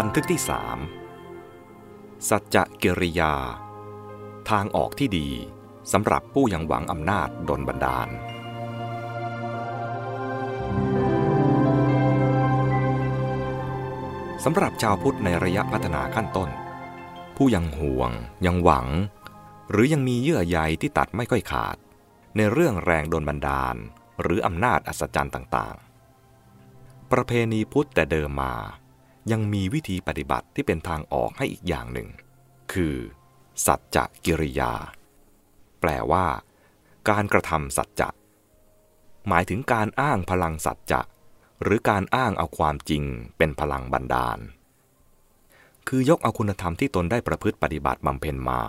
บันทึกที่สามสัจจะกิริยา ทางออกที่ดีสำหรับผู้ยังหวังอำนาจดนบันดาล สำหรับชาวพุทธในระยะพัฒนาขั้นต้น ผู้ยังห่วง ยังหวัง หรือยังมีเยื่อใยที่ตัดไม่ค่อยขาด ในเรื่องแรงดนบันดาล หรืออำนาจอัศจรรย์ต่างๆ ประเพณีพุทธแต่เดิมมา ยังมีวิธีปฏิบัติที่เป็นทางออกให้อีกอย่างหนึ่ง คือ สัจจะกิริยา แปลว่า การกระทำสัจจะ หมายถึงการอ้างพลังสัจจะ หรือการอ้างเอาความจริงเป็นพลังบันดาล คือยกเอาคุณธรรมที่ตนได้ประพฤติปฏิบัติบำเพ็ญมา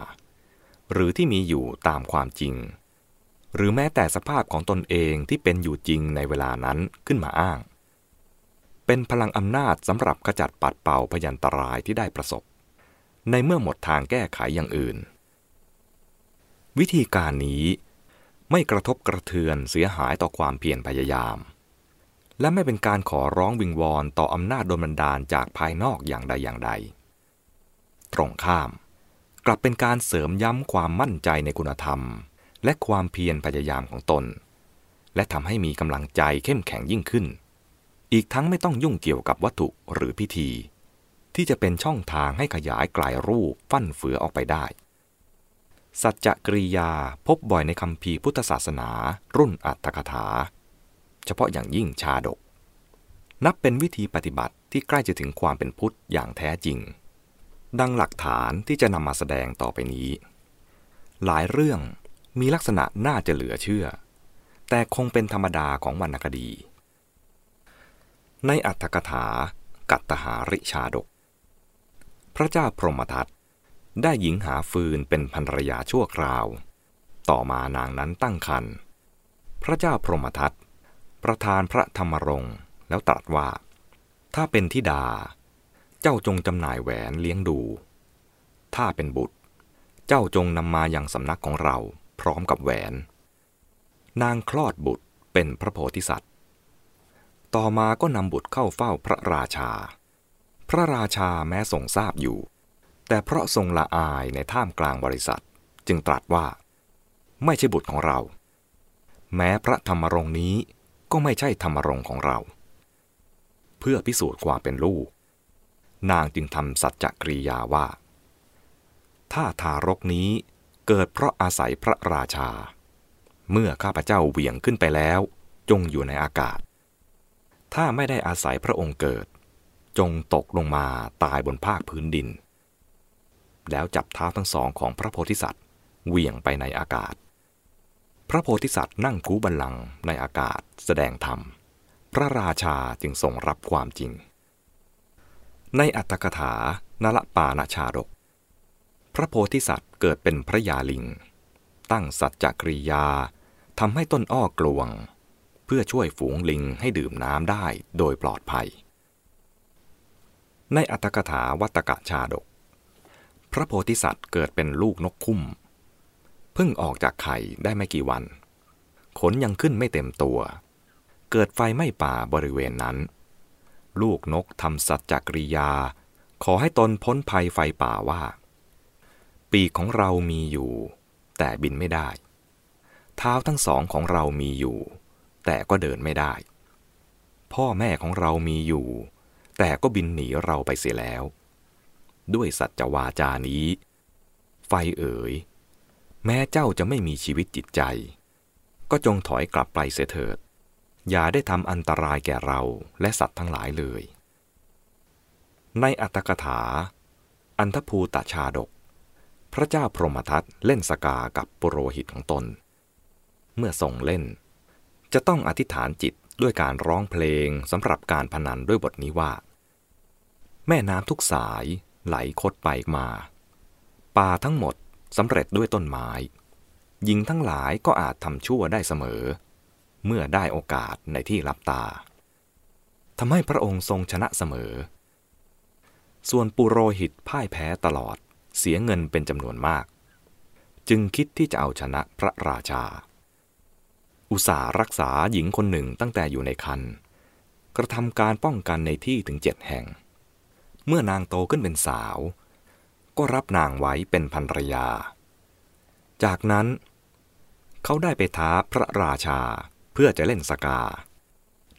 หรือที่มีอยู่ตามความจริง หรือแม้แต่สภาพของตนเองที่เป็นอยู่จริงในเวลานั้นขึ้นมาอ้าง เป็นพลังอำนาจสำหรับขจัดปัดเป่าพยันตรายที่ได้ประสบ ในเมื่อหมดทางแก้ไขอย่างอื่น วิธีการนี้ไม่กระทบกระเทือนเสียหายต่อความเพียรพยายาม และไม่เป็นการขอร้องวิงวอนต่ออำนาจโดนบันดาลจากภายนอกอย่างใดอย่างใด ตรงข้าม กลับเป็นการเสริมย้ำความมั่นใจในคุณธรรม และความเพียรพยายามของตน และทำให้มีกำลังใจเข้มแข็งยิ่งขึ้น อีกทั้งไม่ต้องยุ่งเกี่ยวกับวัตถุหรือพิธี ที่จะเป็นช่องทางให้ขยายกลายรูปฟั่นเฟือออกไปได้ สัจจกริยาพบบ่อยในคำพีพุทธศาสนา รุ่นอัตถกถา เฉพาะอย่างยิ่งชาดก นับเป็นวิธีปฏิบัติที่ใกล้จะถึงความเป็นพุทธอย่างแท้จริง ดังหลักฐานที่จะนำมาแสดงต่อไปนี้ หลายเรื่องมีลักษณะน่าจะเหลือเชื่อ แต่คงเป็นธรรมดาของวรรณคดี ในอัตถกถา กัตตหาริชาดก พระเจ้าพรหมทัตได้หญิงหาฟืนเป็นภรรยาชั่วคราว ต่อมานางนั้นตั้งครรภ์พระเจ้าพรหมทัตประทานพระธรรมรงค์แล้วตรัสว่า ถ้าเป็นธิดา เจ้าจงจำหน่ายแหวนเลี้ยงดู ถ้าเป็นบุตร เจ้าจงนำมาอย่างสำนักของเราพร้อมกับแหวน นางคลอดบุตรเป็นพระโพธิสัตว์ ต่อมาก็นำบุตรเข้าเฝ้าพระราชา พระราชาแม้ทรงทราบอยู่ แต่เพราะทรงละอายในท่ามกลางบริษัท จึงตรัสว่า ไม่ใช่บุตรของเรา แม้พระธรรมรงนี้ก็ไม่ใช่ธรรมรงของเรา เพื่อพิสูจน์ความเป็นลูก นางจึงทำสัจจกริยาว่า ถ้าทารกนี้เกิดเพราะอาศัยพระราชา เมื่อข้าพเจ้าเหวี่ยงขึ้นไปแล้ว จงอยู่ในอากาศ ถ้าไม่ได้อาศัยพระองค์เกิด จงตกลงมาตายบนภาคพื้นดิน แล้วจับเท้าทั้งสองของพระโพธิสัตว์เหวี่ยงไปในอากาศ พระโพธิสัตว์นั่งคูบัลลังก์ในอากาศแสดงธรรม พระราชาจึงทรงรับความจริง ในอัตถกถานละปานาชาดก พระโพธิสัตว์เกิดเป็นพระยาลิง ตั้งสัจจกริยาทำให้ต้นอ้อกลวง เพื่อช่วยฝูงลิงให้ดื่มน้ำได้โดยปลอดภัย ในอัตถกถาวัตกะชาดก พระโพธิสัตว์เกิดเป็นลูกนกคุ้มเพิ่งออกจากไข่ได้ไม่กี่วัน ขนยังขึ้นไม่เต็มตัว เกิดไฟไหม้ป่าบริเวณนั้น ลูกนกทำสัจจกริยา ขอให้ตนพ้นภัยไฟป่าว่า ปีกของเรามีอยู่ แต่บินไม่ได้ เท้าทั้งสองของเรามีอยู่ แต่ก็เดินไม่ได้ พ่อแม่ของเรามีอยู่ แต่ก็บินหนีเราไปเสียแล้ว ด้วยสัจวาจานี้ ไฟเอ๋ย แม้เจ้าจะไม่มีชีวิตจิตใจ ก็จงถอยกลับไปเสียเถิด อย่าได้ทำอันตรายแก่เราและสัตว์ทั้งหลายเลย ในอัตถกถา อันทภูตชาดก พระเจ้าพรหมทัตเล่นสกากับปุโรหิตของตน เมื่อทรงเล่น จะต้องอธิษฐานจิตด้วยการร้องเพลงสำหรับการพนันด้วยบทนี้ว่า แม่น้ำทุกสายไหลคดไปมาป่าทั้งหมดสำเร็จด้วยต้นไม้หญิงทั้งหลายก็อาจทำชั่วได้เสมอ เมื่อได้โอกาสในที่รับตาทำให้พระองค์ทรงชนะเสมอ ส่วนปุโรหิตพ่ายแพ้ตลอดเสียเงินเป็นจำนวนมาก จึงคิดที่จะเอาชนะพระราชา อุตสาห์รักษาหญิงคนหนึ่งตั้งแต่อยู่ในคันกระทำการป้องกันในที่ถึงเจ็ดแห่ง เมื่อนางโตขึ้นเป็นสาว ก็รับนางไว้เป็นภรรยา จากนั้นเขาได้ไปท้าพระราชาเพื่อจะเล่นสกา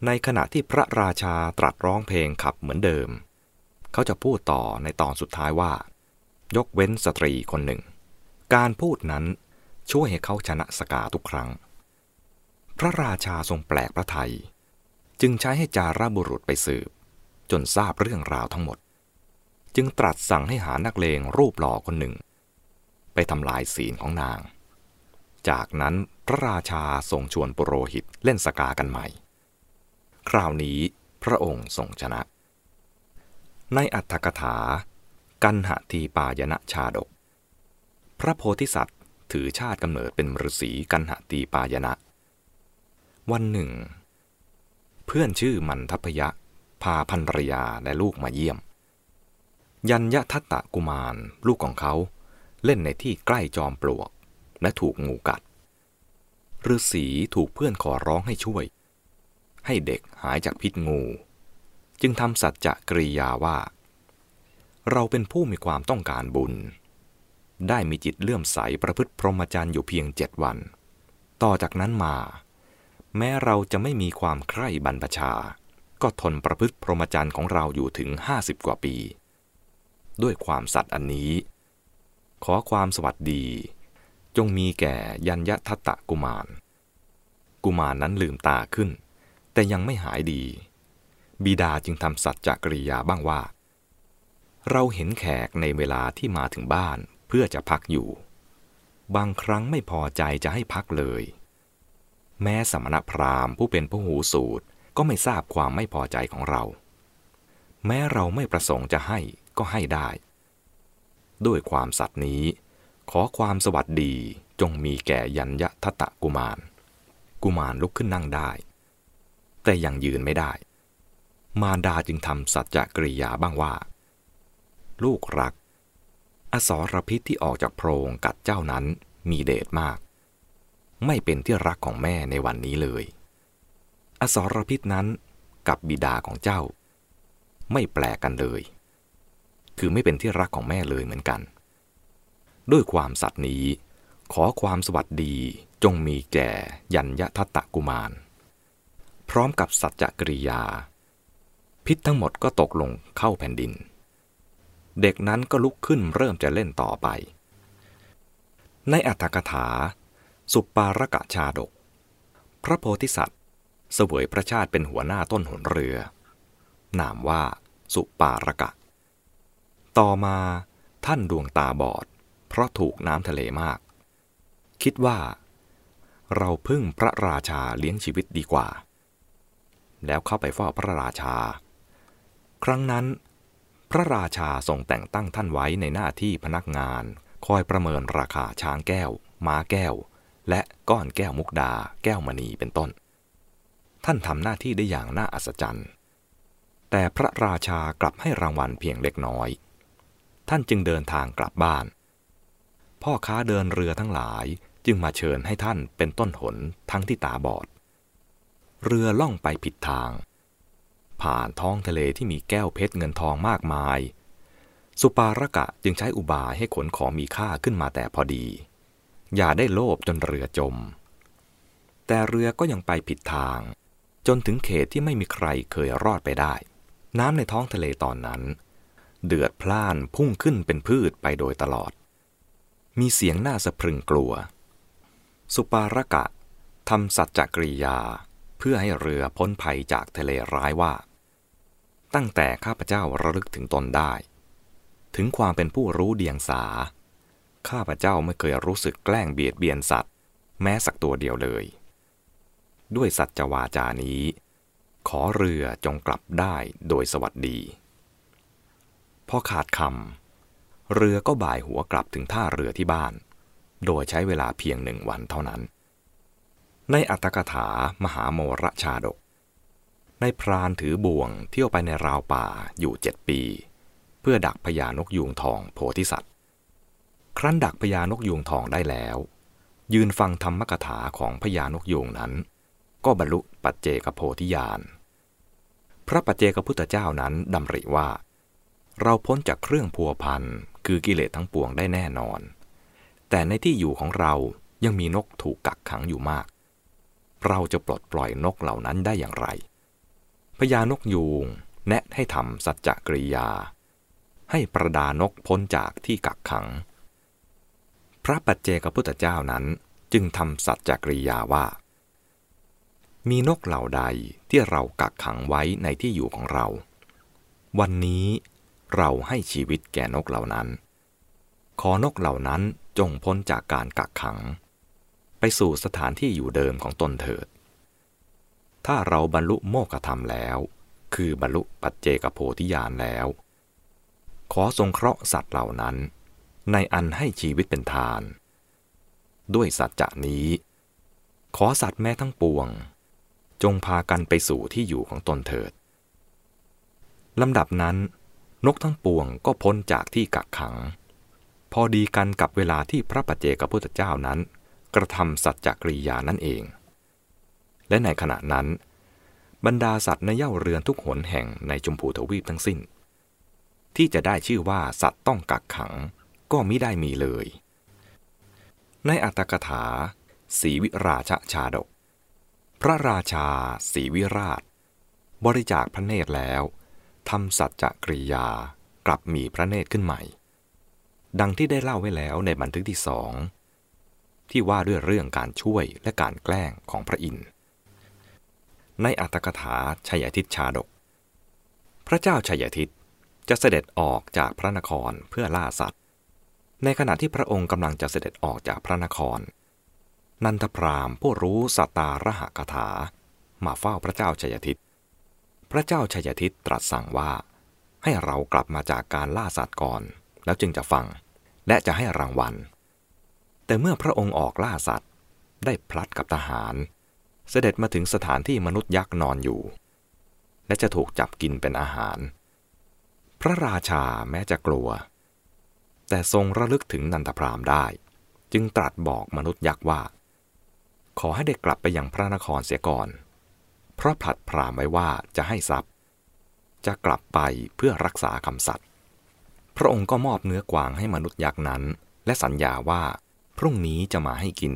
ในขณะที่พระราชาตรัสร้องเพลงขับเหมือนเดิม เขาจะพูดต่อในตอนสุดท้ายว่า ยกเว้นสตรีคนหนึ่ง การพูดนั้นช่วยให้เขาชนะสกาทุกครั้ง พระราชาทรงแปลกพระไทย จึงใช้ให้จาราบุรุษไปสืบ จนทราบเรื่องราวทั้งหมด จึงตรัสสั่งให้หานักเลงรูปหล่อคนหนึ่ง ไปทำลายศีลของนาง จากนั้นพระราชาทรงชวนปุโรหิตเล่นสกากันใหม่ คราวนี้พระองค์ทรงชนะ ในอัตถกถา กันหทีปายณชาดก พระโพธิสัตว์ถือชาติกำเนิดเป็นฤาษีกันหตีปายณะ วันหนึ่ง เพื่อนชื่อมันทัพยะ พาพันรยาและลูกมาเยี่ยม ยัญยะทัตตะกุมารลูกของเขา เล่นในที่ใกล้จอมปลวก และถูกงูกัดฤาษีถูกเพื่อนขอร้องให้ช่วย ให้เด็กหายจากพิษงู จึงทำสัจจะกริยาว่า เราเป็นผู้มีความต้องการบุญ ได้มีจิตเลื่อมใสประพฤติพรหมจรรย์อยู่เพียงเจ็ดวัน ต่อจากนั้นมา แม้เราจะไม่มีความใคร่บรรพชา ก็ทนประพฤติพรหมจรรย์ของเราอยู่ถึงห้าสิบกว่าปี ด้วยความสัตย์อันนี้ ขอความสวัสดี จงมีแก่ยัญยทัตตะกุมาร กุมารนั้นลืมตาขึ้น แต่ยังไม่หายดี บิดาจึงทำสัจจกริยาบ้างว่า เราเห็นแขกในเวลาที่มาถึงบ้านเพื่อจะพักอยู่ บางครั้งไม่พอใจจะให้พักเลย แม้สมณพราหมณ์ผู้เป็นผู้หูสูตรก็ไม่ทราบความไม่พอใจของเรา แม้เราไม่ประสงค์จะให้ก็ให้ได้ ด้วยความสัตย์นี้ ขอความสวัสดีจงมีแก่ยัญยะทะตะกุมาร กุมารลุกขึ้นนั่งได้ แต่ยังยืนไม่ได้ มารดาจึงทำสัจจกริยาบ้างว่า ลูกรัก อสรพิษที่ออกจากโพรงกัดเจ้านั้นมีเดชมาก ไม่เป็นที่รักของแม่ในวันนี้เลย อสรพิษนั้นกับบิดาของเจ้า ไม่แปลกกันเลย คือไม่เป็นที่รักของแม่เลยเหมือนกัน ด้วยความสัตย์นี้ ขอความสวัสดีจงมีแก่ยัญยทัตตะกุมาร พร้อมกับสัจจกริยา พิษทั้งหมดก็ตกลงเข้าแผ่นดิน เด็กนั้นก็ลุกขึ้นเริ่มจะเล่นต่อไป ในอัตถกถา สุปารกะชาดก พระโพธิสัตว์เสวยพระชาติเป็นหัวหน้าต้นหนเรือ นามว่าสุปารกะ ต่อมาท่านดวงตาบอด เพราะถูกน้ำทะเลมาก คิดว่า เราพึ่งพระราชาเลี้ยงชีวิตดีกว่า แล้วเข้าไปเฝ้าพระราชา ครั้งนั้น พระราชาทรงแต่งตั้งท่านไว้ในหน้าที่พนักงาน คอยประเมินราคาช้างแก้ว ม้าแก้ว และก้อนแก้วมุกดา แก้วมณีเป็นต้น ท่านทำหน้าที่ได้อย่างน่าอัศจรรย์ แต่พระราชากลับให้รางวัลเพียงเล็กน้อย ท่านจึงเดินทางกลับบ้าน พ่อค้าเดินเรือทั้งหลายจึงมาเชิญให้ท่านเป็นต้นหนทั้งที่ตาบอด เรือล่องไปผิดทาง ผ่านท้องทะเลที่มีแก้วเพชรเงินทองมากมาย สุปารกะจึงใช้อุบายให้ขนของมีค่าขึ้นมาแต่พอดี อย่าได้โลภจนเรือจม แต่เรือก็ยังไปผิดทาง จนถึงเขตที่ไม่มีใครเคยรอดไปได้ น้ำในท้องทะเลตอนนั้น เดือดพล่านพุ่งขึ้นเป็นพืชไปโดยตลอด มีเสียงน่าสะพรึงกลัว สุปารกะทำสัจจกริยาเพื่อให้เรือพ้นภัยจากทะเลร้ายว่า ตั้งแต่ข้าพเจ้าระลึกถึงตนได้ ถึงความเป็นผู้รู้เดียงสา ข้าพเจ้าไม่เคยรู้สึกแกล้งเบียดเบียนสัตว์ แม้สักตัวเดียวเลย ด้วยสัจวาจานี้ ขอเรือจงกลับได้โดยสวัสดีพอขาดคำเรือก็บ่ายหัวกลับถึงท่าเรือที่บ้าน โดยใช้เวลาเพียงหนึ่งวันเท่านั้น ในอัตถกถามหาโมรชาดก ในพรานถือบ่วงเที่ยวไปในราวป่าอยู่เจ็ดปี เพื่อดักพญานกยูงทองโพธิสัตว์ ครั้นดักพญานกยูงทองได้แล้ว ยืนฟังธรรมกถาของพญานกยูงนั้น ก็บรรลุปัจเจกโพธิญาณพระปัจเจกพุทธเจ้านั้นดำริว่า เราพ้นจากเครื่องพัวพันคือกิเลสทั้งปวงได้แน่นอน แต่ในที่อยู่ของเรายังมีนกถูกกักขังอยู่มาก เราจะปลดปล่อยนกเหล่านั้นได้อย่างไรพญานกยูงแนะให้ทำสัจจกริยา ให้ประดานกพ้นจากที่กักขัง พระปัจเจกพุทธเจ้านั้นจึงทำสัจจกริยาว่า มีนกเหล่าใดที่เรากักขังไว้ในที่อยู่ของเรา วันนี้เราให้ชีวิตแก่นกเหล่านั้น ขอนกเหล่านั้นจงพ้นจากการกักขัง ไปสู่สถานที่อยู่เดิมของตนเถิด ถ้าเราบรรลุโมกธรรมแล้ว คือบรรลุปัจเจกโพธิญาณแล้ว ขอทรงเคราะห์สัตว์เหล่านั้น ในอันให้ชีวิตเป็นทาน ด้วยสัจจะนี้ ขอสัตว์แม้ทั้งปวง จงพากันไปสู่ที่อยู่ของตนเถิดลำดับนั้น นกทั้งปวงก็พ้นจากที่กักขัง พอดีกันกับเวลาที่พระปัจเจกพุทธเจ้านั้น กระทำสัจจกริยานั่นเอง และในขณะนั้น บรรดาสัตว์ในเย่าเรือนทุกหนแห่งในจมพูทวีปทั้งสิ้น ที่จะได้ชื่อว่าสัตว์ต้องกักขัง ก็มิได้มีเลย ในอัตถกถาสีวิราชชาดก พระราชาสีวิราช บริจาคพระเนตรแล้วทำสัจจะกริยากลับมีพระเนตรขึ้นใหม่ ดังที่ได้เล่าไว้แล้วในบันทึกที่สองที่ว่าด้วยเรื่องการช่วยและการแกล้งของพระอินทร์ในอัตถกถาชัยทิตชาดก พระเจ้าชัยทิตจะเสด็จออกจากพระนครเพื่อล่าสัตว์ ในขณะที่พระองค์กำลังจะเสด็จออกจากพระนคร นันทพรามผู้รู้สตาระหกถา มาเฝ้าพระเจ้าชัยทิต พระเจ้าชัยทิตตรัสสั่งว่า ให้เรากลับมาจากการล่าสัตว์ก่อน แล้วจึงจะฟัง และจะให้รางวัล แต่เมื่อพระองค์ออกล่าสัตว์ ได้พลัดกับทหาร เสด็จมาถึงสถานที่มนุษย์ยักษ์นอนอยู่ และจะถูกจับกินเป็นอาหาร พระราชาแม้จะกลัว แต่ทรงระลึกถึงนันทพรามได้ จึงตรัสบอกมนุษย์ยักษ์ว่า ขอให้ได้กลับไปยังพระนครเสียก่อน เพราะผลัดพรามไว้ว่าจะให้ทรัพย์ จะกลับไปเพื่อรักษาคำสัตย์พระองค์ก็มอบเนื้อกวางให้มนุษย์ยักษ์นั้น และสัญญาว่าพรุ่งนี้จะมาให้กิน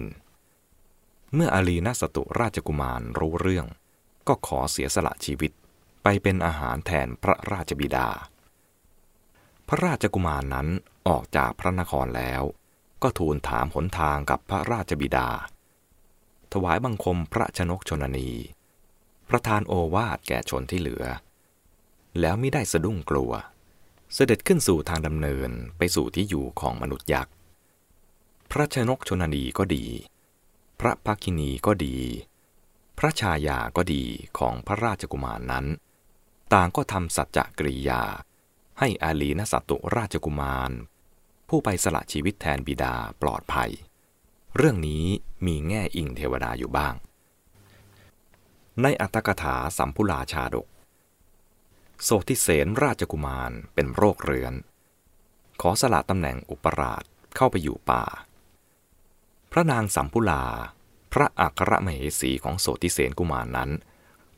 เมื่ออาลีนาสตุราชกุมารรู้เรื่อง ก็ขอเสียสละชีวิตไปเป็นอาหารแทนพระราชบิดา พระราชกุมารนั้น ออกจากพระนครแล้ว ก็ทูลถามหนทางกับพระราชบิดา ถวายบังคมพระชนกชนนีประทานโอวาทแก่ชนที่เหลือ แล้วไม่ได้สะดุ้งกลัว เสด็จขึ้นสู่ทางดำเนินไปสู่ที่อยู่ของมนุษย์ยักษ์ พระชนกชนนีก็ดี พระภักินีก็ดี พระชายาก็ดีของพระราชกุมารนนั้น ต่างก็ทำสัจจกริยา ให้อาลีนสัตตุราชกุมาร ผู้ไปสละชีวิตแทนบิดาปลอดภัย เรื่องนี้มีแง่อิงเทวดาอยู่บ้าง ในอัตถกถาสัมพุลาชาดก โสติเสนราชกุมารเป็นโรคเรื้อน ขอสละตำแหน่งอุปราชเข้าไปอยู่ป่า พระนางสัมพุลา พระอัครมเหสีของโสติเสนกุมารนั้น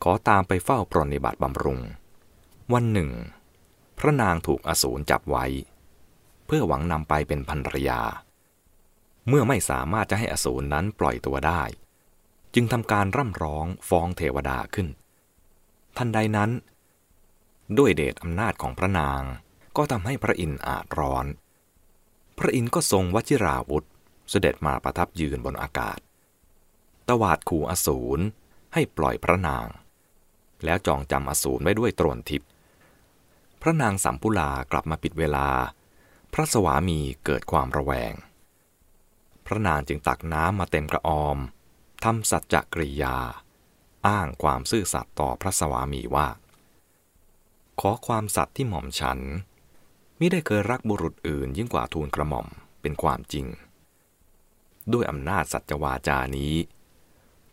ขอตามไปเฝ้าปรนิบัติบำรุง วันหนึ่ง พระนางถูกอสูรจับไว้ พื่อหวังนำไปเป็นภรรยา เมื่อไม่สามารถจะให้อสูรนั้นปล่อยตัวได้ จึงทำการร่ำร้องฟ้องเทวดาขึ้น ทันใดนั้น ด้วยเดชอำนาจของพระนางก็ทำให้พระอินทร์อาจร้อน พระอินทร์ก็ทรงวชิราวุธ เสด็จมาประทับยืนบนอากาศ ตวาดขู่อสูรให้ปล่อยพระนาง แล้วจองจำอสูรไว้ด้วยตรวนทิพย์พระนางสัมพุลากลับมาปิดเวลา พระสวามีเกิดความระแวง พระนางจึงตักน้ำมาเต็มกระออมทำสัจจกริยา อ้างความซื่อสัตย์ต่อพระสวามีว่า ขอความสัตย์ที่หม่อมฉันมิได้เคยรักบุรุษอื่นยิ่งกว่าทูลกระหม่อมเป็นความจริง ด้วยอำนาจสัจวาจานี้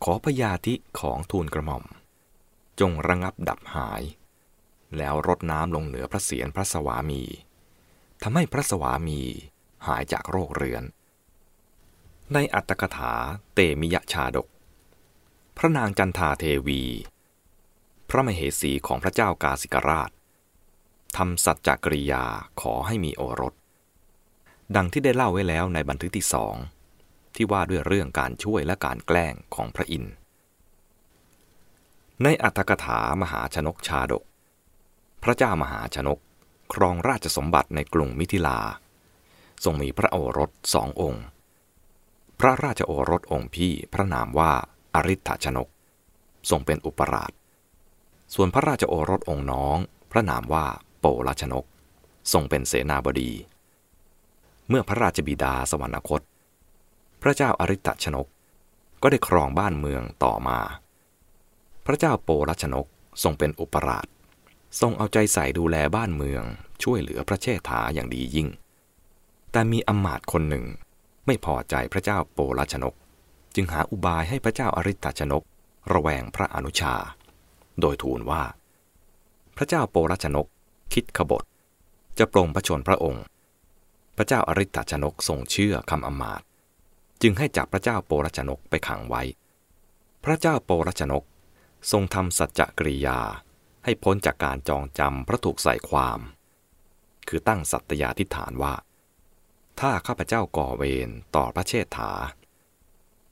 ขอพยาธิของทูลกระหม่อม จงระงับดับหาย แล้วรดน้ำลงเหนือพระเศียรพระสวามี ทำให้พระสวามีหายจากโรคเรื้อน ในอัตถกถาเตมิยชาดก พระนางจันทาเทวี พระมเหสีของพระเจ้ากาสิกราชทำสัจจกริยาขอให้มีโอรส ดังที่ได้เล่าไว้แล้วในบันทึกที่สองที่ว่าด้วยเรื่องการช่วยและการแกล้งของพระอินทร์ ในอัตถกถามหาชนกชาดก พระเจ้ามหาชนก ครองราชสมบัติในกรุงมิถิลา ทรงมีพระโอรสสององค์ พระราชโอรสองค์พี่พระนามว่าอริ t ชนก ทรงเป็นอุปราช ส่วนพระราชโอรสองค์น้อง พระนามว่าโปลชนก ทรงเป็นเสนาบดี เมื่อพระราชบิดาสวรรคต พระเจ้าอริ t ชนกก็ได้ครองบ้านเมืองต่อมา พระเจ้าโปลชนกทรงเป็นอุปราช ทรงเอาใจใส่ดูแลบ้านเมือง ช่วยเหลือพระเชษฐาอย่างดียิ่ง แต่มีอมาตย์คนหนึ่ง ไม่พอใจพระเจ้าโปลชนก จึงหาอุบายให้พระเจ้าอริ t ชนก ระแวงพระอนุชา โดยทูลว่า พระเจ้าโปลชนกคิดขบฏ จะปรงพระชนพระองค์ พระเจ้าอริ t ชนกทรงเชื่อคำอมาตย์จึงให้จับพระเจ้าโปลชนกไปขังไว้ พระเจ้าโปลชนกทรงทำสัจจกริยา ให้พ้นจากการจองจำพระถูกใส่ความ คือตั้งสัตยาธิฐานว่า ถ้าข้าพเจ้าก่อเวรต่อพระเชษฐา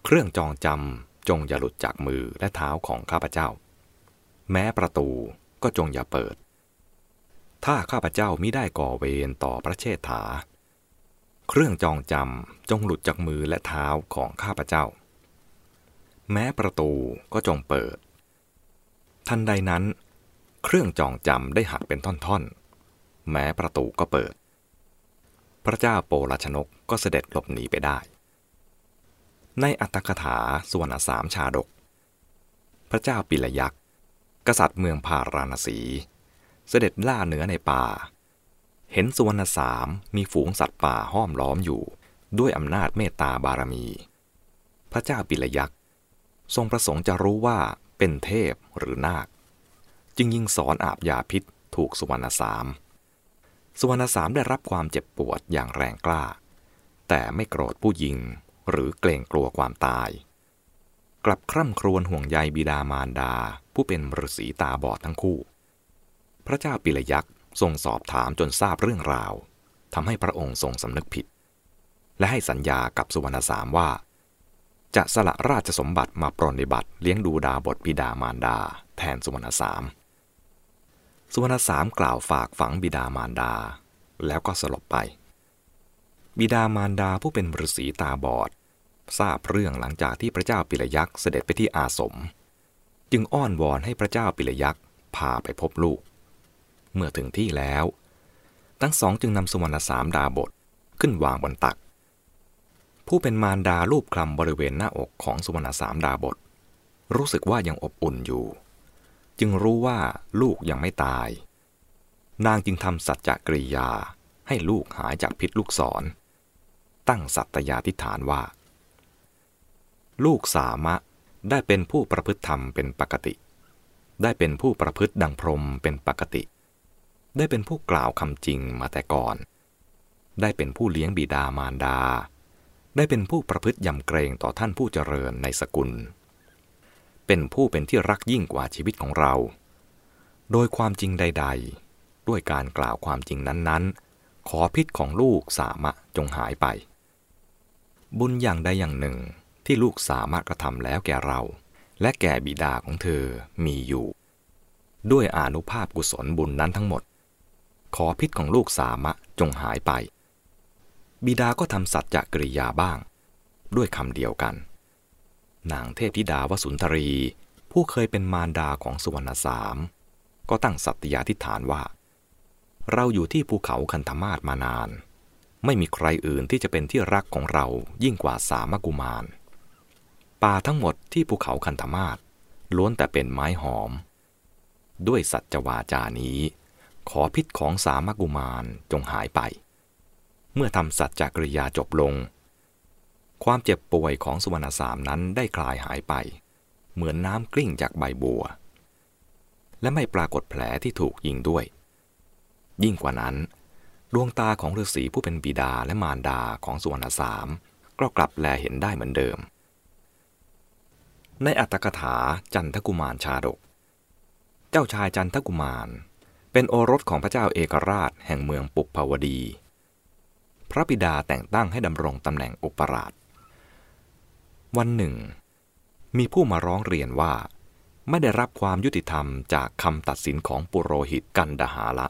เครื่องจองจำจงอย่าหลุดจากมือและเท้าของข้าพเจ้า แม้ประตูก็จงอย่าเปิด ถ้าข้าพเจ้ามิได้ก่อเวรต่อพระเชษฐา เครื่องจองจำจงหลุดจากมือและเท้าของข้าพเจ้า แม้ประตูก็จงเปิด ทันใดนั้น เครื่องจองจำได้หักเป็นท่อนๆ แม้ประตูก็เปิด พระเจ้าโปลชนกก็เสด็จหลบหนีไปได้ ในอัตถกถาส่วนสามชาดก พระเจ้าปิลยักษ์กษัตริย์เมืองพาราณสี เสด็จล่าเนื้อในป่า เห็นสุวรรณสามมีฝูงสัตว์ป่าห้อมล้อมอยู่ ด้วยอำนาจเมตตาบารมี พระเจ้าปิลยักษ์ทรงประสงค์จะรู้ว่าเป็นเทพหรือนาค จึงยิงสอนอาบยาพิษถูกสุวรรณสาม สุวรรณสามได้รับความเจ็บปวดอย่างแรงกล้า แต่ไม่โกรธผู้ยิงหรือเกรงกลัวความตาย กลับคร่ำครวญห่วงใยบิดามารดาผู้เป็นฤาษีตาบอดทั้งคู่ พระเจ้าปิลยักษ์ทรงสอบถามจนทราบเรื่องราวทำให้พระองค์ทรงสำนึกผิด และให้สัญญากับสุวรรณสามว่า จะสละราชสมบัติมาปรนิบัติเลี้ยงดูดาบทบิดามารดา แทนสุวรรณสาม สุวรรณสามกล่าวฝากฝังบิดามารดา แล้วก็สลบไป บิดามารดาผู้เป็นฤาษีตาบอด ทราบเรื่องหลังจากที่พระเจ้าปิลยักษ์เสด็จไปที่อาสม จึงอ้อนวอนให้พระเจ้าปิลยักษ์พาไปพบลูก เมื่อถึงที่แล้ว ทั้งสองจึงนำสุวรรณสามดาบทขึ้นวางบนตัก ผู้เป็นมารดาลูบคลำบริเวณหน้าอกของสุวรรณสามดาบท รู้สึกว่ายังอบอุ่นอยู่ จึงรู้ว่าลูกยังไม่ตาย นางจึงทำสัจจกริยาให้ลูกหายจากพิษลูกศร ตั้งสัตยาธิฐานว่า ลูกสามะได้เป็นผู้ประพฤติธรรมเป็นปกติ ได้เป็นผู้ประพฤติดังพรมเป็นปกติ ได้เป็นผู้กล่าวคำจริงมาแต่ก่อน ได้เป็นผู้เลี้ยงบิดามารดา ได้เป็นผู้ประพฤติยำเกรงต่อท่านผู้เจริญในสกุล เป็นผู้เป็นที่รักยิ่งกว่าชีวิตของเรา โดยความจริงใด ๆ ด้วยการกล่าวความจริงนั้นๆ ขอพิษของลูกสามะจงหายไป บุญอย่างใดอย่างหนึ่งที่ลูกสามารถกระทำแล้วแก่เรา และแก่บิดาของเธอมีอยู่ ด้วยอนุภาพกุศลบุญนั้นทั้งหมด ขอพิษของลูกสามะจงหายไป บิดาก็ทำสัจจะกริยาบ้าง ด้วยคำเดียวกัน นางเทพธิดาวสุนทรี ผู้เคยเป็นมารดาของสุวรรณสาม ก็ตั้งสัตยาธิฐานว่า เราอยู่ที่ภูเขาคันธมาศมานาน ไม่มีใครอื่นที่จะเป็นที่รักของเรายิ่งกว่าสามกุมาร ป่าทั้งหมดที่ภูเขาคันธมาศล้วนแต่เป็นไม้หอม ด้วยสัจวาจานี้ ขอพิษของสามกุมารจงหายไป เมื่อทำสัจจกริยาจบลง ความเจ็บป่วยของสุวรรณสามนั้นได้คลายหายไป เหมือนน้ำกลิ้งจากใบบัว และไม่ปรากฏแผลที่ถูกยิงด้วย ยิ่งกว่านั้น ดวงตาของฤาษีผู้เป็นบิดาและมารดาของสุวรรณสามก็กลับแลเห็นได้เหมือนเดิม ในอัตถกถาจันทกุมารชาดก เจ้าชายจันทกุมาร เป็นโอรสของพระเจ้าเอกราชแห่งเมืองปุพพาวดี พระบิดาแต่งตั้งให้ดำรงตำแหน่งอุปราช วันหนึ่ง มีผู้มาร้องเรียนว่า ไม่ได้รับความยุติธรรมจากคำตัดสินของปุโรหิตกันดหาละ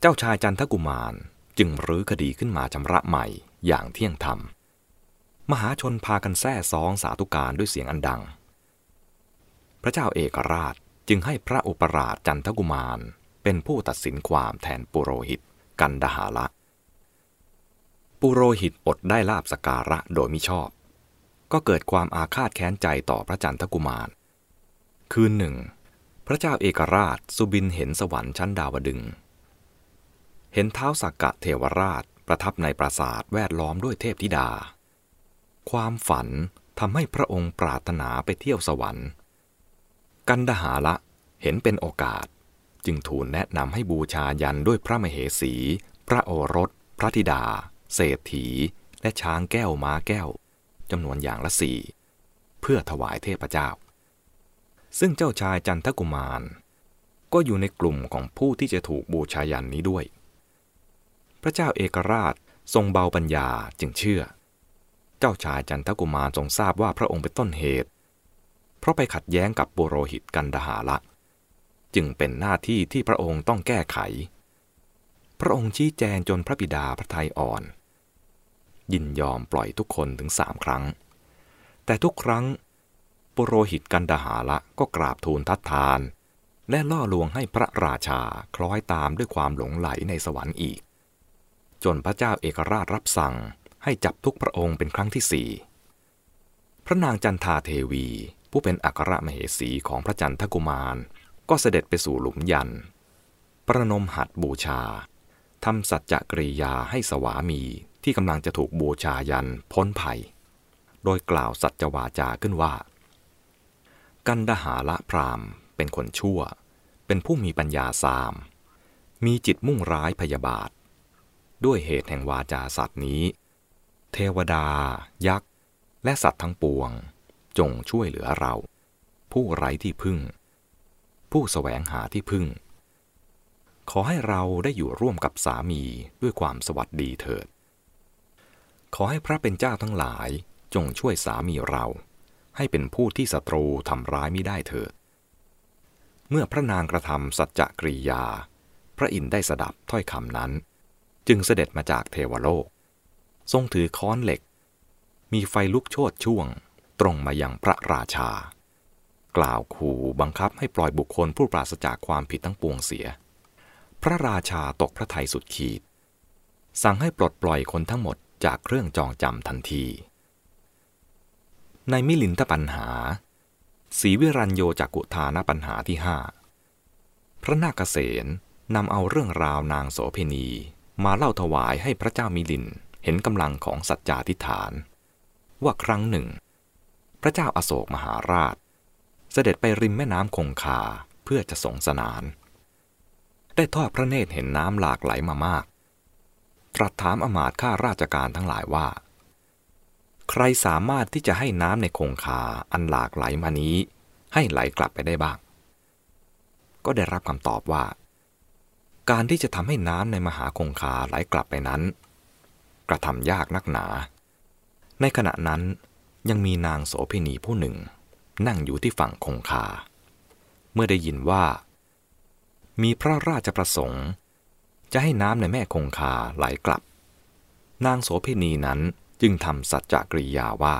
เจ้าชายจันทกุมารจึงรื้อคดีขึ้นมาชำระใหม่อย่างเที่ยงธรรม มหาชนพากันแซ่ซองสาธุการด้วยเสียงอันดัง พระเจ้าเอกราชจึงให้พระอุปราชจันทกุมารเป็นผู้ตัดสินความแทนปุโรหิตกันดหาละ ปุโรหิตอดได้ลาบสการะโดยมิชอบ ก็เกิดความอาฆาตแค้นใจต่อพระจันทกุมาร คืนหนึ่ง พระเจ้าเอกราชสุบินเห็นสวรรค์ชั้นดาวดึง เห็นเท้าสักกะเทวราชประทับในปราสาทแวดล้อมด้วยเทพธิดา ความฝันทำให้พระองค์ปรารถนาไปเที่ยวสวรรค์ กันดหาละเห็นเป็นโอกาส จึงทูลแนะนำให้บูชายันด้วยพระมเหสี พระโอรส พระธิดา เศรษฐี และช้างแก้วม้าแก้ว จำนวนอย่างละสี่เพื่อถวายเทพเจ้า ซึ่งเจ้าชายจันทกุมาร ก็อยู่ในกลุ่มของผู้ที่จะถูกบูชายันนี้ด้วย พระเจ้าเอกราชทรงเบาปัญญาจึงเชื่อ เจ้าชายจันทกุมารทรงทราบว่าพระองค์เป็นต้นเหตุ เพราะไปขัดแย้งกับปุโรหิตกันดหาละจึงเป็นหน้าที่ที่พระองค์ต้องแก้ไข พระองค์ชี้แจงจนพระบิดาพระทัยอ่อน ยินยอมปล่อยทุกคนถึงสามครั้ง แต่ทุกครั้ง ปุโรหิตกันดหาละก็กราบทูลทัดทาน และล่อลวงให้พระราชาคล้อยตามด้วยความหลงไหลในสวรรค์อีก จนพระเจ้าเอกราชรับสั่งให้จับทุกพระองค์เป็นครั้งที่สี่พระนางจันทาเทวี ผู้เป็นอัครมเหสีของพระจันทกุมาร ก็เสด็จไปสู่หลุมยัน ประนมหัดบูชาทำสัจจกริยาให้สวามี ที่กำลังจะถูกบูชายันพ้นภัย โดยกล่าวสัจวาจาขึ้นว่า กันดหาละพรามเป็นคนชั่ว เป็นผู้มีปัญญาสาม มีจิตมุ่งร้ายพยาบาท ด้วยเหตุแห่งวาจาสัตว์นี้ เทวดา ยักษ์ และสัตว์ทั้งปวง จงช่วยเหลือเรา ผู้ไร้ที่พึ่ง ผู้สแสวงหาที่พึ่งขอให้เราได้อยู่ร่วมกับสามีด้วยความสวัสดีเถิด ขอให้พระเป็นเจ้าทั้งหลายจงช่วยสามีเรา ให้เป็นผู้ที่ศัตรูทำร้ายไม่ได้เถิด เมื่อพระนางกระทำสัจจกริยา พระอินทร์ได้สดับถ้อยคำนั้น จึงเสด็จมาจากเทวโลก ทรงถือค้อนเหล็ก มีไฟลุกโชดช่วง ตรงมายังพระราชา กล่าวขู่บังคับให้ปล่อยบุคคลผู้ปราศจากความผิดทั้งปวงเสีย พระราชาตกพระทัยสุดขีด สั่งให้ปลดปล่อยคนทั้งหมด จากเครื่องจองจำทันที ในมิลินทปัญหาสีวิรัญโยจากกุธานปัญหาที่ห้าพระนาคเษนนำเอาเรื่องราวนางโสเพณีมาเล่าถวายให้พระเจ้ามิลินเห็นกำลังของสัจจาธิฐาน ว่าครั้งหนึ่ง พระเจ้าอาโศกมหาราช เสด็จไปริมแม่น้ำคงคาเพื่อจะสงสนาน ได้ทอดพระเนตรเห็นน้ำหลากไหลมามาก ตรัสถามอมาตข้าราชการทั้งหลายว่า ใครสามารถที่จะให้น้ำในคงคาอันหลากไหลมานี้ ให้ไหลกลับไปได้บ้าง ก็ได้รับคำตอบว่า การที่จะทำให้น้ำในมหาคงคาไหลกลับไปนั้น กระทำยากนักหนา ในขณะนั้นยังมีนางโสเภณีผู้หนึ่ง นั่งอยู่ที่ฝั่งคงคา เมื่อได้ยินว่า มีพระราชประสงค์ จะให้น้ำในแม่คงคาไหลกลับ นางโสเภณีนั้นจึงทำสัจจกริยาว่า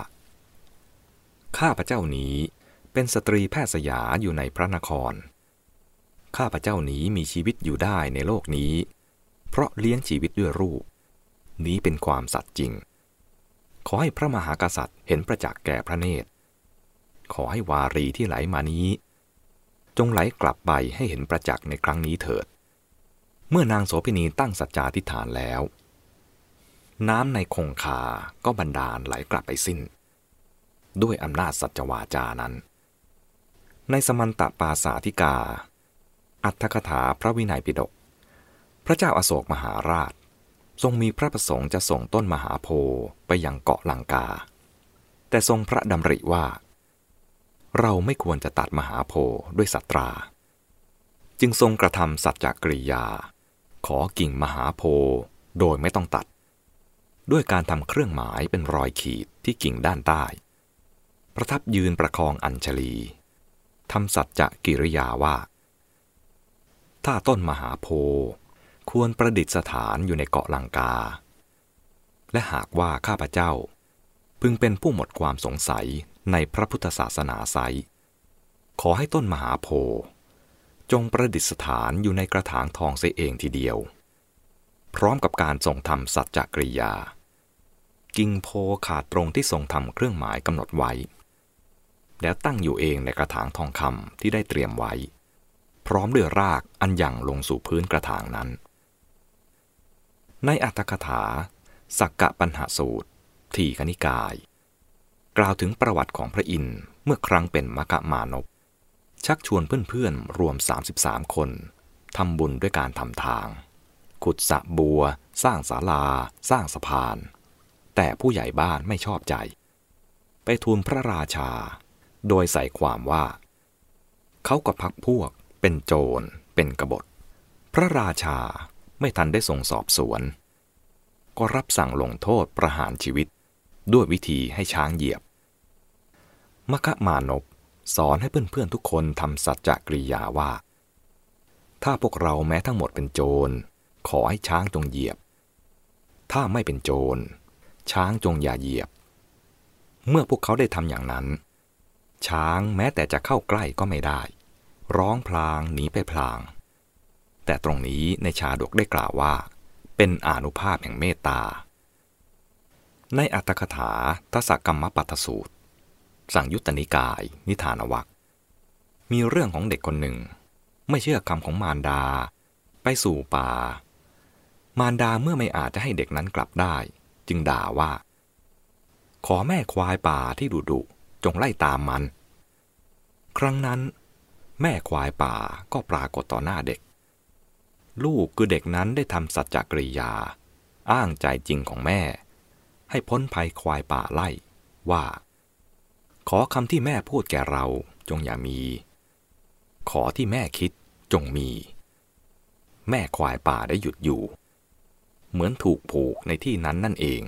ข้าพระเจ้านี้เป็นสตรีแพทย์สยาอยู่ในพระนคร ข้าพระเจ้านี้มีชีวิตอยู่ได้ในโลกนี้ เพราะเลี้ยงชีวิตด้วยรูป นี้เป็นความสัตย์จริง ขอให้พระมหากษัตริย์เห็นประจักษ์แก่พระเนตร ขอให้วารีที่ไหลมานี้ จงไหลกลับไปให้เห็นประจักษ์ในครั้งนี้เถิด เมื่อนางโสภินีตั้งสัจจาธิฐานแล้ว น้ำในคงคาก็บันดาลไหลกลับไปสิ้น ด้วยอำนาจสัจวาจานั้น ในสมันตปาสาธิกา อัตถกถาพระวินัยปิฎกพระเจ้าอาโศกมหาราช ทรงมีพระประสงค์จะส่งต้นมหาโพไปยังเกาะลังกา แต่ทรงพระดำริว่า เราไม่ควรจะตัดมหาโพด้วยสัตรา จึงทรงกระทำสัจจกริยา ขอกิ่งมหาโพธิ์โดยไม่ต้องตัด ด้วยการทำเครื่องหมายเป็นรอยขีดที่กิ่งด้านใต้ ประทับยืนประคองอัญชลีทำสัจจกิริยาว่า ถ้าต้นมหาโพธิ์ควรประดิษฐานอยู่ในเกาะลังกา และหากว่าข้าพเจ้า พึงเป็นผู้หมดความสงสัยในพระพุทธศาสนาไซขอให้ต้นมหาโพธิ์ จงประดิษฐานอยู่ในกระถางทองเสียเองทีเดียว พร้อมกับการทรงทำสัจจกริยา กิ่งโพขาดตรงที่ทรงทำเครื่องหมายกำหนดไว้ แล้วตั้งอยู่เองในกระถางทองคำที่ได้เตรียมไว้ พร้อมด้วยรากอันยั่งลงสู่พื้นกระถางนั้น ในอัตถกถา สักกะปัญหาสูตร ทีกนิกาย กล่าวถึงประวัติของพระอินทร์เมื่อครั้งเป็นมกะมานพ ชักชวนเพื่อนๆ รวม 33 คนทำบุญด้วยการทำทาง ขุดสระบัว สร้างศาลา สร้างสะพาน แต่ผู้ใหญ่บ้านไม่ชอบใจ ไปทูลพระราชา โดยใส่ความว่า เขากับพักพวกเป็นโจรเป็นกบฏ พระราชาไม่ทันได้ทรงสอบสวน ก็รับสั่งลงโทษประหารชีวิต ด้วยวิธีให้ช้างเหยียบ มคะมานพ สอนให้เพื่อนๆทุกคนทำสัจจกริยาว่า ถ้าพวกเราแม้ทั้งหมดเป็นโจร ขอให้ช้างจงเหยียบ ถ้าไม่เป็นโจร ช้างจงอย่าเหยียบ เมื่อพวกเขาได้ทำอย่างนั้น ช้างแม้แต่จะเข้าใกล้ก็ไม่ได้ ร้องพลางหนีไปพลาง แต่ตรงนี้ในชาดกได้กล่าวว่า เป็นอนุภาพแห่งเมตตา ในอัตถกถาทศกรรมปัตสูตร สั่งยุตนิกาย นิทานวักมีเรื่องของเด็กคนหนึ่ง ไม่เชื่อคำของมารดา ไปสู่ป่า มารดาเมื่อไม่อาจจะให้เด็กนั้นกลับได้ จึงด่าว่า ขอแม่ควายป่าที่ดุดุจงไล่ตามมัน ครั้งนั้น แม่ควายป่าก็ปรากฏต่อหน้าเด็ก ลูกคือเด็กนั้นได้ทำสัจจกริยา อ้างใจจริงของแม่ ให้พ้นภัยควายป่าไล่ว่า ขอคำที่แม่พูดแก่เราจงอย่ามี ขอที่แม่คิดจงมี แม่ควายป่าได้หยุดอยู่ เหมือนถูกผูกในที่นั้นนั่นเอง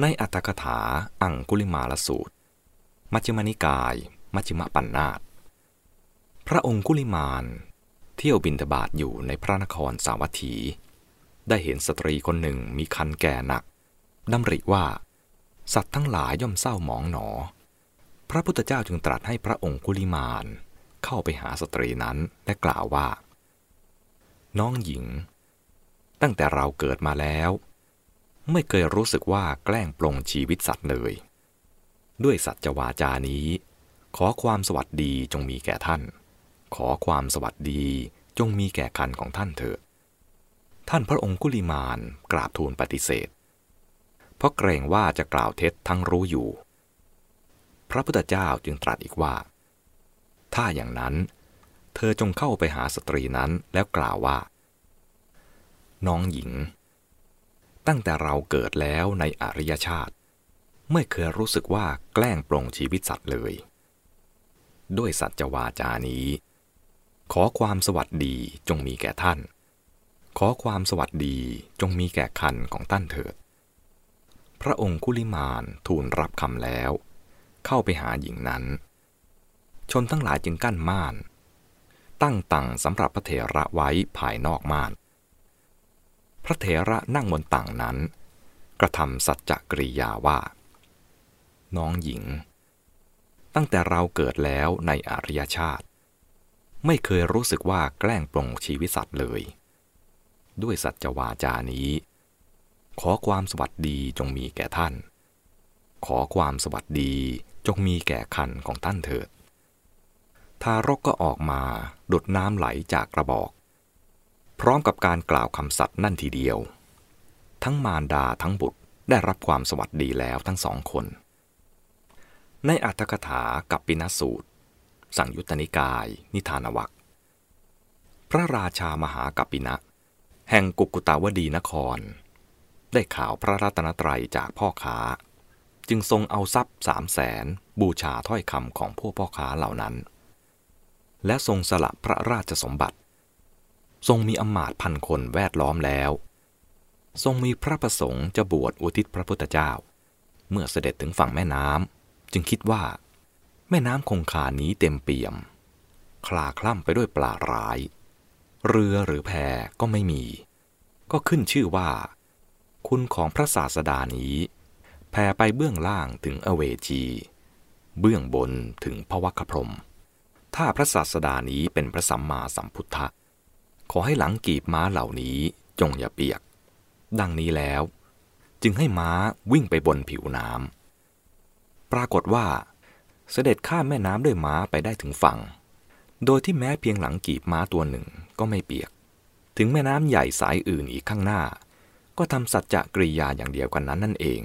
ในอัตถกถาอังคุลิมาลสูตร มัชฌิมานิกาย มัชฌิมปัญนาตพระองค์คุลิมานเที่ยวบินทบาทอยู่ในพระนครสาวัตถี ได้เห็นสตรีคนหนึ่งมีคันแก่หนักดำริว่า สัตว์ทั้งหลายย่อมเศร้าหมองหนอ พระพุทธเจ้าจึงตรัสให้พระองคุลิมานเข้าไปหาสตรีนั้นและกล่าวว่า น้องหญิง ตั้งแต่เราเกิดมาแล้ว ไม่เคยรู้สึกว่าแกล้งปลงชีวิตสัตว์เลย ด้วยสัจวาจานี้ ขอความสวัสดีจงมีแก่ท่าน ขอความสวัสดีจงมีแก่คันของท่านเถิดท่านพระองคุลิมานกราบทูลปฏิเสธ ราะเกรงว่าจะกล่าวเท็จทั้งรู้อยู่ พระพุทธเจ้าจึงตรัสอีกว่า ถ้าอย่างนั้น เธอจงเข้าไปหาสตรีนั้นแล้วกล่าวว่า น้องหญิง ตั้งแต่เราเกิดแล้วในอริยชาติ ไม่เคยรู้สึกว่าแกล้งปลงชีวิตสัตว์เลย ด้วยสัจวาจานี้ ขอความสวัสดีจงมีแก่ท่าน ขอความสวัสดีจงมีแก่คันของท่านเถิด ระองค์คุลิมานทูลรับคำแล้ว เข้าไปหาหญิงนั้น ชนทั้งหลายจึงกั้นม่าน ตั้งตังสำหรับพระเถระไว้ภายนอกม่าน พระเถระนั่งบนตังนั้น กระทำสัจจกริยาว่า น้องหญิง ตั้งแต่เราเกิดแล้วในอริยชาติ ไม่เคยรู้สึกว่าแกล้งปลงชีวิตสัตว์เลย ด้วยสัจวาจานี้ ขอความสวัสดีจงมีแก่ท่าน ขอความสวัสดีจงมีแก่คันของท่านเถิด ทารกก็ออกมาดุดน้ำไหลจากกระบอก พร้อมกับการกล่าวคำสัตย์นั่นทีเดียว ทั้งมารดาทั้งบุตรได้รับความสวัสดีแล้วทั้งสองคน ในอัตถกถากับปินสูตร สั่งยุตตนิกาย นิทานวักพระราชามหากัปปินะ แห่งกุกุตาวดีนคร ได้ข่าวพระรัตนตรัยจากพ่อค้า จึงทรงเอาทรัพย์สามแสนบูชาถ้อยคำของพวกพ่อค้าเหล่านั้น และทรงสละพระราชสมบัติ ทรงมีอมาตย์พันคนแวดล้อมแล้ว ทรงมีพระประสงค์จะบวชอุทิศพระพุทธเจ้า เมื่อเสด็จถึงฝั่งแม่น้ำจึงคิดว่า แม่น้ำคงคานี้เต็มเปี่ยม คลาคล่ำไปด้วยปลาร้าย เรือหรือแพก็ไม่มี ก็ขึ้นชื่อว่า คุณของพระศาสดานี้แผ่ไปเบื้องล่างถึงอเวจี เบื้องบนถึงพระวัคพรม ถ้าพระศาสดานี้เป็นพระสัมมาสัมพุทธะ ขอให้หลังกีบม้าเหล่านี้จงอย่าเปียก ดังนี้แล้ว จึงให้ม้าวิ่งไปบนผิวน้ำปรากฏว่า เสด็จข้ามแม่น้ำด้วยม้าไปได้ถึงฝั่ง โดยที่แม้เพียงหลังกีบม้าตัวหนึ่งก็ไม่เปียก ถึงแม่น้ำใหญ่สายอื่นอีกข้างหน้า ก็ทำสัจจะกริยาอย่างเดียวกันนั้นนั่นเอง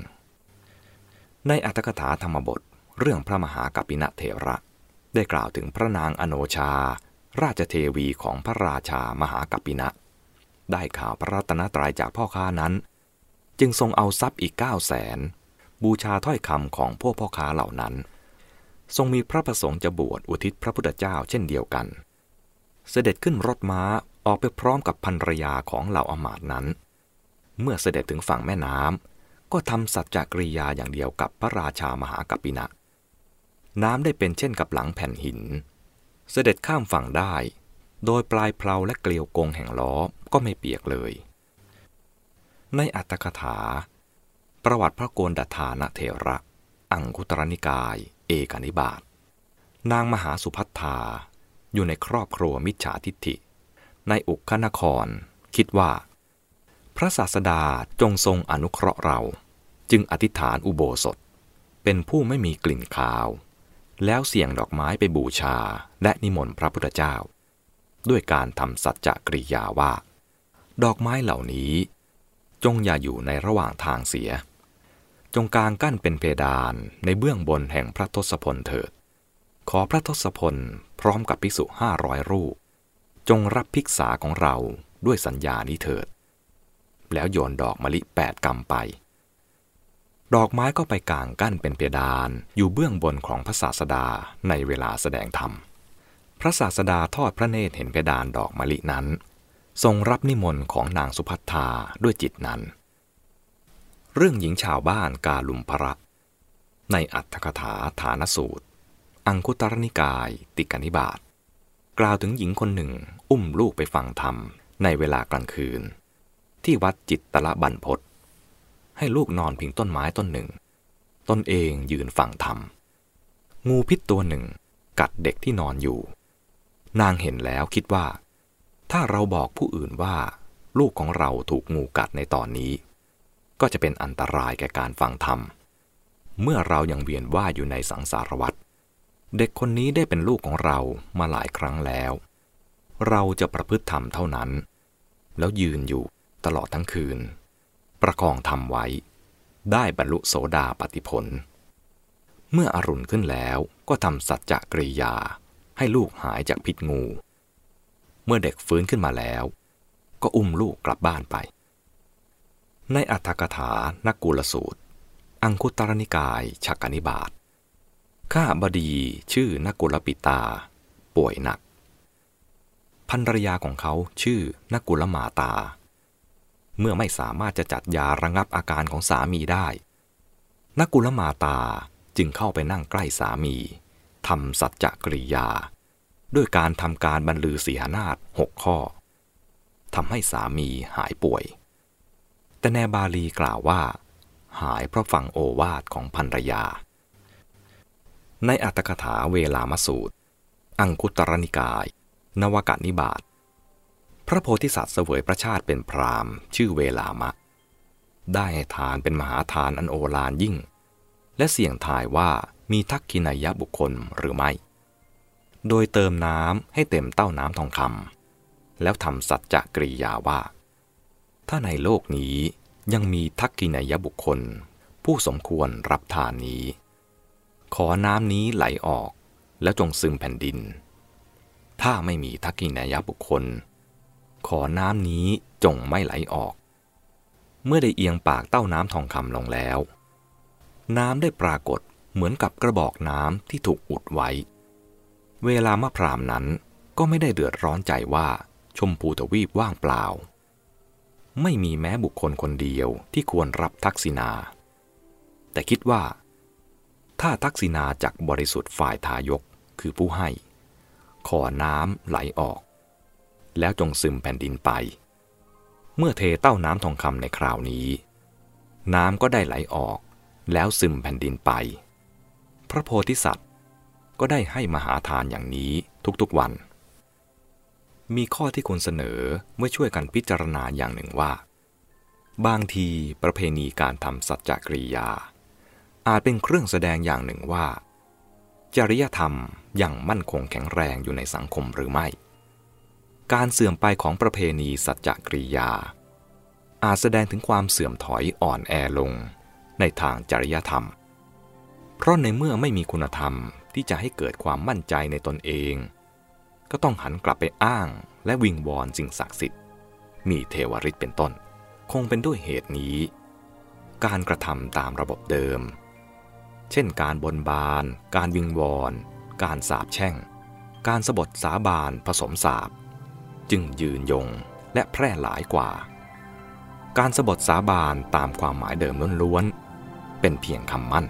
ในอัตถกถาธรรมบท เรื่องพระมหากัปปินะเถระ ได้กล่าวถึงพระนางอโนชา ราชเทวีของพระราชามหากัปปินะ ได้ข่าวพระรัตนตรัยจากพ่อค้านั้น จึงทรงเอาทรัพย์อีกเก้าแสนบูชาถ้อยคำของพวกพ่อค้าเหล่านั้น ทรงมีพระประสงค์จะบวชอุทิศพระพุทธเจ้าเช่นเดียวกัน เสด็จขึ้นรถม้าออกไปพร้อมกับภรรยาของเหล่าอมาตนั้น เมื่อเสด็จถึงฝั่งแม่น้ำก็ทำสัจจกริยาอย่างเดียวกับพระราชามหากัปปินะ น้ำได้เป็นเช่นกับหลังแผ่นหิน เสด็จข้ามฝั่งได้ โดยปลายเพลาและเกลียวกงแห่งล้อก็ไม่เปียกเลย ในอัตถกถา ประวัติพระโกนดัฐานะเถระ อังคุตรนิกาย เอกนิบาตนางมหาสุพัทธาอยู่ในครอบครัวมิจฉาทิฏฐิ ในอุกขนคร คิดว่า ระศาสดาจงทรงอนุเคราะห์เรา จึงอธิษฐานอุโบสถ เป็นผู้ไม่มีกลิ่นคาว แล้วเสี่ยงดอกไม้ไปบูชาและนิมนต์พระพุทธเจ้า ด้วยการทำสัจจะกริยาว่า ดอกไม้เหล่านี้ จงอย่าอยู่ในระหว่างทางเสีย จงกางกั้นเป็นเพดานในเบื้องบนแห่งพระทศพลเถิด ขอพระทศพลพร้อมกับภิกษุห้าร้อยรูป จงรับภิกษาของเราด้วยสัญญานี้เถิด แล้วโยนดอกมะลิแปดกำไป ดอกไม้ก็ไปกางกั้นเป็นเพดานอยู่เบื้องบนของพระศาสดาในเวลาแสดงธรรม พระศาสดาทอดพระเนตรเห็นเพดานดอกมะลินั้น ทรงรับนิมนต์ของนางสุพัทธาด้วยจิตนั้น เรื่องหญิงชาวบ้านกาลุมพระ ในอัตถกถาฐานสูตร อังคุตรนิกาย ติกนิบาตกล่าวถึงหญิงคนหนึ่ง อุ้มลูกไปฟังธรรมในเวลากลางคืน ที่วัดจิตตละบันพศให้ลูกนอนพิงต้นไม้ต้นหนึ่ง ตนเองยืนฟังธรรม งูพิษตัวหนึ่ง กัดเด็กที่นอนอยู่ นางเห็นแล้วคิดว่า ถ้าเราบอกผู้อื่นว่า ลูกของเราถูกงูกัดในตอนนี้ ก็จะเป็นอันตรายแก่การฟังธรรม เมื่อเรายังเวียนว่ายอยู่ในสังสารวัฏเด็กคนนี้ได้เป็นลูกของเรามาหลายครั้งแล้ว เราจะประพฤติธรรมเท่านั้น แล้วยืนอยู่ ตลอดทั้งคืน ประคองทำไว้ ได้บรรลุโสดาปติผล เมื่ออรุณขึ้นแล้วก็ทำสัจจะกริยา ให้ลูกหายจากพิษงู เมื่อเด็กฟื้นขึ้นมาแล้ว ก็อุ้มลูกกลับบ้านไป ในอัตถกถานักกุลสูตร อังคุตรนิกายชักนิบาตข้าบดีชื่อนักกุลปิตา ป่วยหนักภรรยาของเขาชื่อนักกุลมาตา เมื่อไม่สามารถจะจัดยาระงับอาการของสามีได้ นักกุลมาตาจึงเข้าไปนั่งใกล้สามีทำสัจจกริยา ด้วยการทำการบรรลือสีหนาฏหกข้อทำให้สามีหายป่วย แต่แนบาลีกล่าวว่า หายเพราะฟังโอวาทของภรรยา ในอัตถกถาเวลามสูตร อังคุตรนิกาย นวกนิบาต ระโพธิสัตว์เสวยพระชาติเป็นพรามชื่อเวลามะ ได้ทานเป็นมหาทานอันโอฬารยิ่ง และเสี่ยงทายว่ามีทักขินายบุคคลหรือไม่ โดยเติมน้ำให้เต็มเต้าน้ำทองคำแล้วทำสัจจะกริยาว่า ถ้าในโลกนี้ยังมีทักกินายบุคคล ผู้สมควรรับทานนี้ ขอน้ำนี้ไหลออกแล้วจงซึมแผ่นดิน ถ้าไม่มีทักกินายบุคคล ขอน้ำนี้จงไม่ไหลออก เมื่อได้เอียงปากเต้าน้ำทองคำลงแล้ว น้ำได้ปรากฏเหมือนกับกระบอกน้ำที่ถูกอุดไว้ เวลามะพรามนั้นก็ไม่ได้เดือดร้อนใจว่าชมพูทวีปว่างเปล่า ไม่มีแม้บุคคลคนเดียวที่ควรรับทักษิณา แต่คิดว่า ถ้าทักษิณาจากบริสุทธิ์ฝ่ายทายกคือผู้ให้ ขอน้ำไหลออก แล้วจงซึมแผ่นดินไป เมื่อเทเต้าน้ำทองคำในคราวนี้ น้ำก็ได้ไหลออก แล้วซึมแผ่นดินไป พระโพธิสัตว์ก็ได้ให้มหาทานอย่างนี้ทุกๆวัน มีข้อที่ควรเสนอเมื่อช่วยกันพิจารณาอย่างหนึ่งว่า บางทีประเพณีการทำสัจจกริยา อาจเป็นเครื่องแสดงอย่างหนึ่งว่า จริยธรรมยังมั่นคงแข็งแรงอยู่ในสังคมหรือไม่ การเสื่อมไปของประเพณีสัจจกริยา อาจแสดงถึงความเสื่อมถอยอ่อนแอลง ในทางจริยธรรม เพราะในเมื่อไม่มีคุณธรรมที่จะให้เกิดความมั่นใจในตนเอง ก็ต้องหันกลับไปอ้างและวิงวอนสิ่งศักดิ์สิทธิ์ มีเทวริษเป็นต้น คงเป็นด้วยเหตุนี้ การกระทำตามระบบเดิม เช่น การบนบาน การวิงวอน การสาบแช่ง การสบทสาบานผสมสาบ จึงยืนยงและแพร่หลายกว่า การสบทสาบานตามความหมายเดิมล้วนๆ เป็นเพียงคำมั่น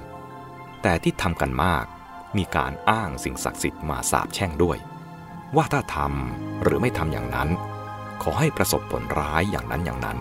แต่ที่ทำกันมากมีการอ้างสิ่งศักดิ์สิทธิ์มาสาบแช่งด้วย ว่าถ้าทำหรือไม่ทำอย่างนั้น ขอให้ประสบผลร้ายอย่างนั้นอย่างนั้น